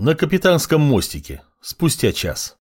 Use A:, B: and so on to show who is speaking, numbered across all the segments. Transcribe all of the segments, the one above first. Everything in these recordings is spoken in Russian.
A: На капитанском мостике. Спустя час.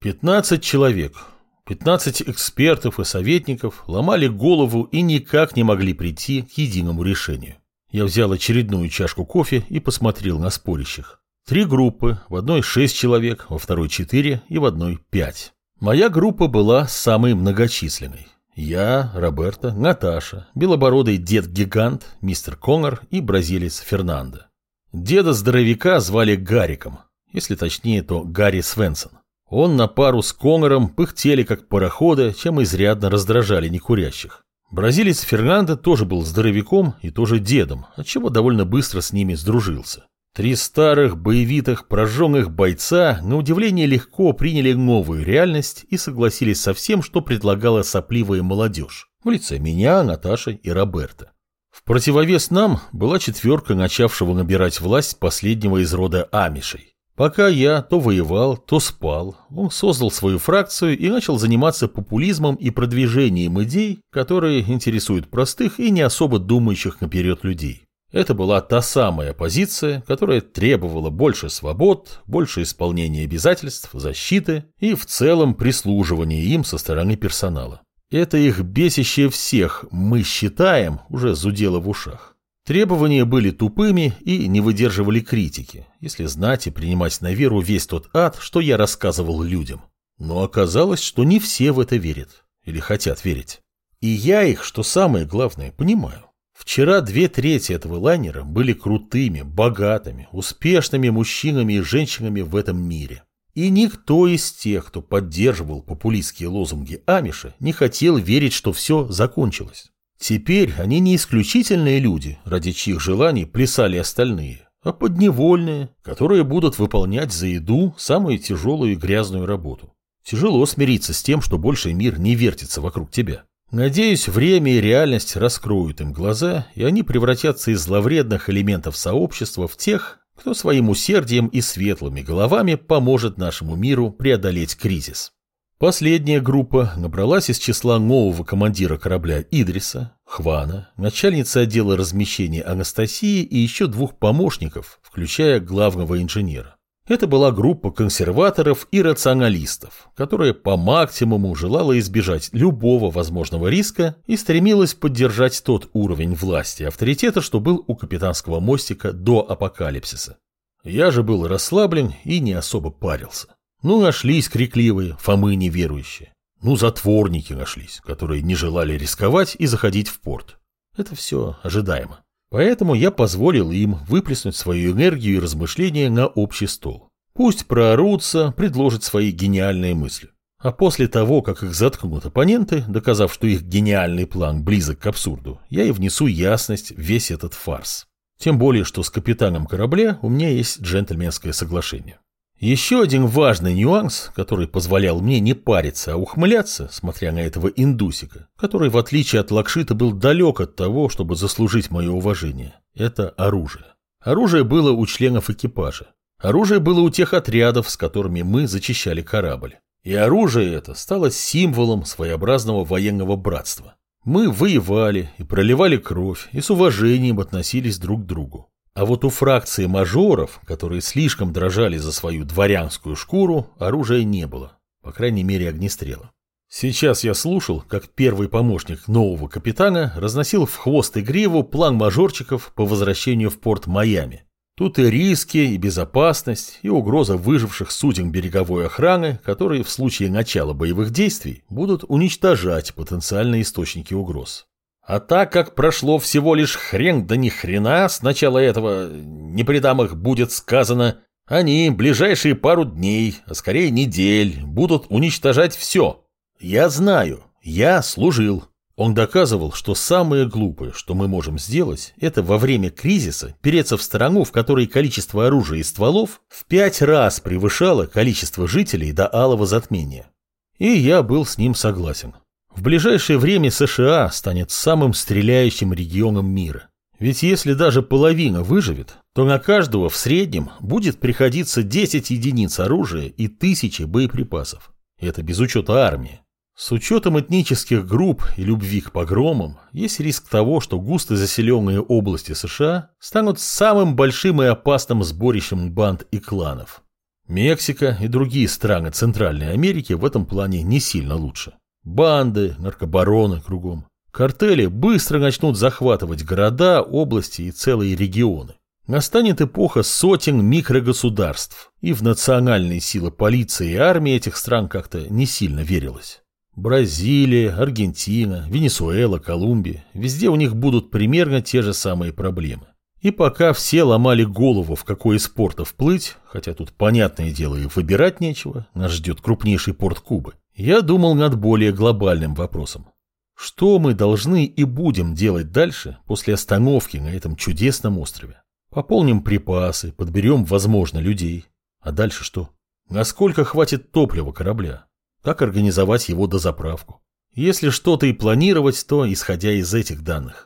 A: 15 человек, 15 экспертов и советников ломали голову и никак не могли прийти к единому решению. Я взял очередную чашку кофе и посмотрел на спорящих. Три группы, в одной шесть человек, во второй четыре и в одной пять. Моя группа была самой многочисленной. Я, Роберта, Наташа, белобородый дед-гигант, мистер Коннор и бразилец Фернандо. Деда-здоровяка звали Гариком, если точнее, то Гарри Свенсон. Он на пару с Конором пыхтели как пароходы, чем изрядно раздражали некурящих. Бразилец Фернандо тоже был здоровяком и тоже дедом, отчего довольно быстро с ними сдружился. Три старых, боевитых, прожженных бойца, на удивление легко приняли новую реальность и согласились со всем, что предлагала сопливая молодежь, в лице меня, Наташи и Роберта. В противовес нам была четверка, начавшего набирать власть последнего из рода Амишей. Пока я то воевал, то спал, он создал свою фракцию и начал заниматься популизмом и продвижением идей, которые интересуют простых и не особо думающих наперед людей. Это была та самая позиция, которая требовала больше свобод, больше исполнения обязательств, защиты и в целом прислуживания им со стороны персонала. Это их бесящее всех «мы считаем» уже зудело в ушах. Требования были тупыми и не выдерживали критики, если знать и принимать на веру весь тот ад, что я рассказывал людям. Но оказалось, что не все в это верят или хотят верить. И я их, что самое главное, понимаю. Вчера две трети этого лайнера были крутыми, богатыми, успешными мужчинами и женщинами в этом мире. И никто из тех, кто поддерживал популистские лозунги Амиша, не хотел верить, что все закончилось. Теперь они не исключительные люди, ради чьих желаний плясали остальные, а подневольные, которые будут выполнять за еду самую тяжелую и грязную работу. Тяжело смириться с тем, что больше мир не вертится вокруг тебя. Надеюсь, время и реальность раскроют им глаза, и они превратятся из зловредных элементов сообщества в тех, кто своим усердием и светлыми головами поможет нашему миру преодолеть кризис. Последняя группа набралась из числа нового командира корабля Идриса, Хвана, начальницы отдела размещения Анастасии и еще двух помощников, включая главного инженера. Это была группа консерваторов и рационалистов, которая по максимуму желала избежать любого возможного риска и стремилась поддержать тот уровень власти и авторитета, что был у капитанского мостика до апокалипсиса. Я же был расслаблен и не особо парился. Ну, нашлись крикливые, Фомы неверующие. Ну, затворники нашлись, которые не желали рисковать и заходить в порт. Это все ожидаемо. Поэтому я позволил им выплеснуть свою энергию и размышления на общий стол. Пусть проорутся, предложат свои гениальные мысли. А после того, как их заткнут оппоненты, доказав, что их гениальный план близок к абсурду, я и внесу ясность в весь этот фарс. Тем более, что с капитаном корабля у меня есть джентльменское соглашение. Еще один важный нюанс, который позволял мне не париться, а ухмыляться, смотря на этого индусика, который, в отличие от Лакшита, был далек от того, чтобы заслужить мое уважение, это оружие. Оружие было у членов экипажа. Оружие было у тех отрядов, с которыми мы зачищали корабль. И оружие это стало символом своеобразного военного братства. Мы воевали и проливали кровь, и с уважением относились друг к другу. А вот у фракции мажоров, которые слишком дрожали за свою дворянскую шкуру, оружия не было, по крайней мере огнестрела. Сейчас я слушал, как первый помощник нового капитана разносил в хвост и гриву план мажорчиков по возвращению в порт Майами. Тут и риски, и безопасность, и угроза выживших суден береговой охраны, которые в случае начала боевых действий будут уничтожать потенциальные источники угроз. А так как прошло всего лишь хрен да ни хрена с начала этого, не при дамах будет сказано, они ближайшие пару дней, а скорее недель, будут уничтожать все. Я знаю, я служил. Он доказывал, что самое глупое, что мы можем сделать, это во время кризиса переться в страну, в которой количество оружия и стволов в пять раз превышало количество жителей до алого затмения. И я был с ним согласен. В ближайшее время США станет самым стреляющим регионом мира. Ведь если даже половина выживет, то на каждого в среднем будет приходиться 10 единиц оружия и тысячи боеприпасов. Это без учета армии. С учетом этнических групп и любви к погромам, есть риск того, что густо заселенные области США станут самым большим и опасным сборищем банд и кланов. Мексика и другие страны Центральной Америки в этом плане не сильно лучше. Банды, наркобароны кругом. Картели быстро начнут захватывать города, области и целые регионы. Настанет эпоха сотен микрогосударств, и в национальные силы полиции и армии этих стран как-то не сильно верилось. Бразилия, Аргентина, Венесуэла, Колумбия – везде у них будут примерно те же самые проблемы. И пока все ломали голову, в какой из портов вплыть, хотя тут, понятное дело, и выбирать нечего, нас ждет крупнейший порт Кубы, я думал над более глобальным вопросом. Что мы должны и будем делать дальше после остановки на этом чудесном острове? Пополним припасы, подберем, возможно, людей. А дальше что? Насколько хватит топлива корабля? Как организовать его дозаправку? Если что-то и планировать, то исходя из этих данных.